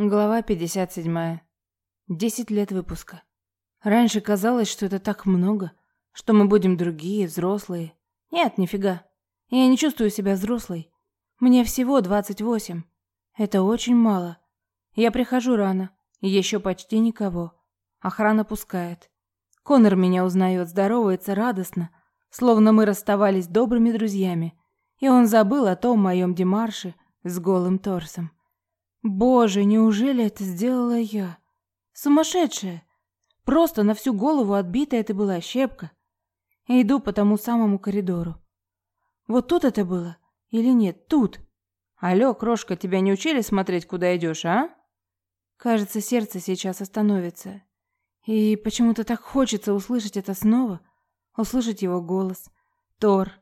Глава 57. Десять лет выпуска. Раньше казалось, что это так много, что мы будем другие, взрослые. Нет, нифига. Я не чувствую себя взрослой. Мне всего 28. Это очень мало. Я прихожу рано, еще почти никого. Охрана пускает. Конор меня узнает, здоровается радостно, словно мы расставались добрыми друзьями, и он забыл о том моем демарше с голым торсом. Боже, неужели это сделала я? Сумасшедшая! Просто на всю голову отбитая это была щепка. Иду по тому самому коридору. Вот тут это было? Или нет? Тут. Алло, крошка, тебя не учили смотреть, куда идешь, а? Кажется, сердце сейчас остановится. И почему-то так хочется услышать это снова. Услышать его голос. Тор.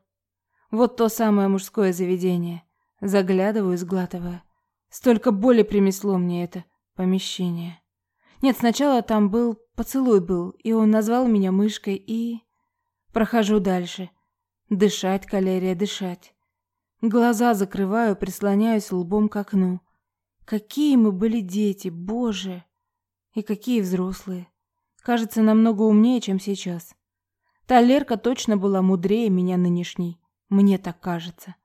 Вот то самое мужское заведение. Заглядываю, сглатывая. Столько боли принесло мне это помещение. Нет, сначала там был поцелуй был, и он назвал меня мышкой, и... Прохожу дальше. Дышать, калерия, дышать. Глаза закрываю, прислоняюсь лбом к окну. Какие мы были дети, боже! И какие взрослые. Кажется, намного умнее, чем сейчас. Та Лерка точно была мудрее меня нынешней. Мне так кажется.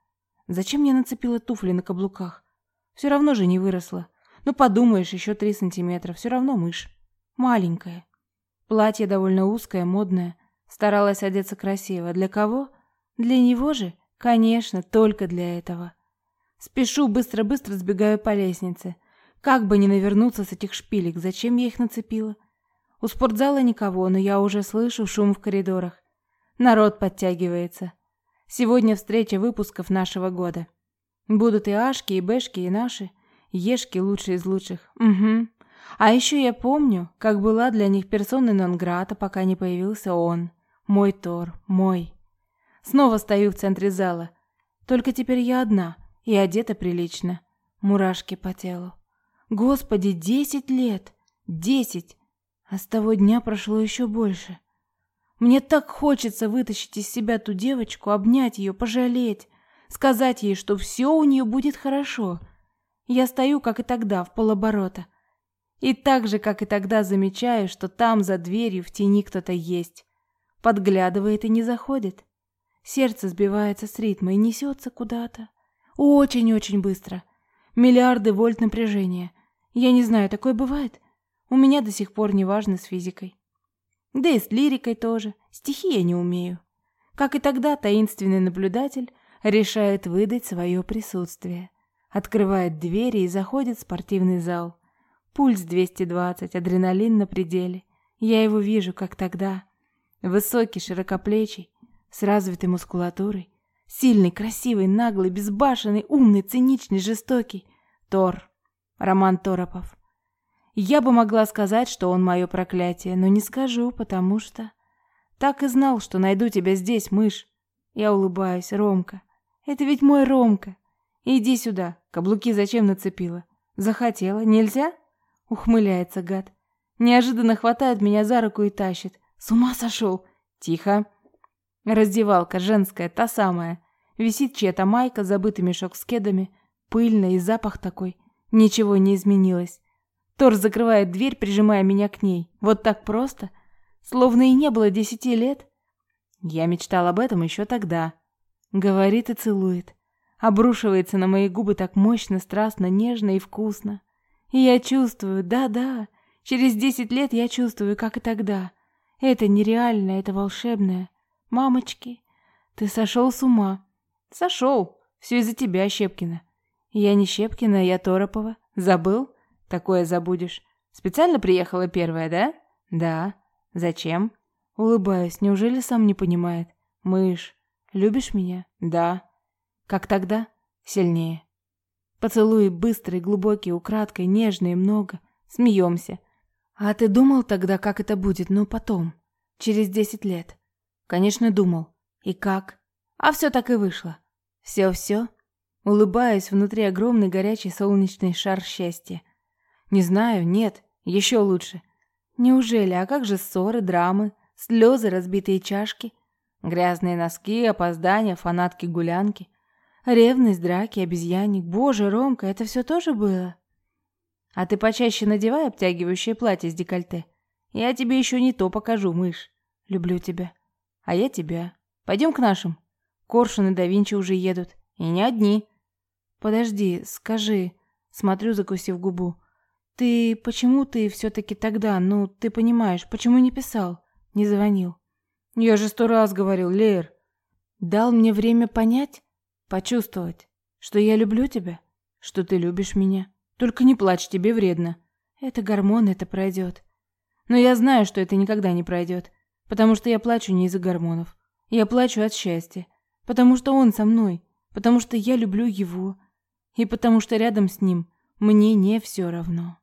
Зачем я нацепила туфли на каблуках? Все равно же не выросла. Ну, подумаешь, еще три сантиметра, все равно мышь. Маленькая. Платье довольно узкое, модное. Старалась одеться красиво. Для кого? Для него же? Конечно, только для этого. Спешу, быстро-быстро сбегаю по лестнице. Как бы не навернуться с этих шпилек, зачем я их нацепила? У спортзала никого, но я уже слышу шум в коридорах. Народ подтягивается. Сегодня встреча выпусков нашего года. Будут и Ашки, и Бэшки, и наши. Ешки лучшие из лучших. Угу. А еще я помню, как была для них персоной нон-грата, пока не появился он. Мой Тор, мой. Снова стою в центре зала. Только теперь я одна и одета прилично. Мурашки по телу. Господи, десять лет! Десять! А с того дня прошло еще больше. Мне так хочется вытащить из себя ту девочку, обнять ее, пожалеть сказать ей, что все у нее будет хорошо. Я стою, как и тогда, в полоборота. И так же, как и тогда, замечаю, что там, за дверью, в тени кто-то есть. Подглядывает и не заходит. Сердце сбивается с ритма и несется куда-то. Очень-очень быстро. Миллиарды вольт напряжения. Я не знаю, такое бывает? У меня до сих пор не важно с физикой. Да и с лирикой тоже. Стихи я не умею. Как и тогда, таинственный наблюдатель решает выдать свое присутствие. Открывает двери и заходит в спортивный зал. Пульс 220, адреналин на пределе. Я его вижу, как тогда. Высокий, широкоплечий, с развитой мускулатурой. Сильный, красивый, наглый, безбашенный, умный, циничный, жестокий. Тор. Роман Торопов. Я бы могла сказать, что он мое проклятие, но не скажу, потому что... Так и знал, что найду тебя здесь, мышь. Я улыбаюсь, Ромка. Это ведь мой Ромка. Иди сюда. Каблуки зачем нацепила? Захотела. Нельзя? Ухмыляется гад. Неожиданно хватает меня за руку и тащит. С ума сошел. Тихо. Раздевалка женская, та самая. Висит чья-то майка, забытый мешок с кедами. Пыльно и запах такой. Ничего не изменилось. Тор закрывает дверь, прижимая меня к ней. Вот так просто. Словно и не было десяти лет. Я мечтал об этом еще тогда. Говорит и целует. Обрушивается на мои губы так мощно, страстно, нежно и вкусно. И я чувствую, да-да, через десять лет я чувствую, как и тогда. Это нереальное, это волшебное. Мамочки, ты сошел с ума. Сошел. Все из-за тебя, Щепкина. Я не Щепкина, я Торопова. Забыл? Такое забудешь. Специально приехала первая, да? Да. Зачем? Улыбаюсь. Неужели сам не понимает? Мышь. Любишь меня? Да. Как тогда? Сильнее. Поцелуи быстрые, глубокие, украдкой, нежные, много. Смеемся. А ты думал тогда, как это будет, но потом? Через десять лет? Конечно, думал. И как? А все так и вышло. Все-все. Улыбаюсь, внутри огромный горячий солнечный шар счастья. Не знаю, нет, еще лучше. Неужели, а как же ссоры, драмы, слезы, разбитые чашки? Грязные носки, опоздания, фанатки-гулянки. Ревность, драки, обезьянник. Боже, Ромка, это все тоже было? А ты почаще надевай обтягивающее платье с декольте. Я тебе еще не то покажу, мышь. Люблю тебя. А я тебя. Пойдем к нашим. Коршун и да Винчи уже едут. И не одни. Подожди, скажи. Смотрю, закусив губу. Ты почему ты все-таки тогда, ну, ты понимаешь, почему не писал, не звонил? Я же сто раз говорил, Лер. Дал мне время понять, почувствовать, что я люблю тебя, что ты любишь меня. Только не плачь, тебе вредно. Это гормон, это пройдет. Но я знаю, что это никогда не пройдет, потому что я плачу не из-за гормонов. Я плачу от счастья, потому что он со мной, потому что я люблю его, и потому что рядом с ним мне не все равно.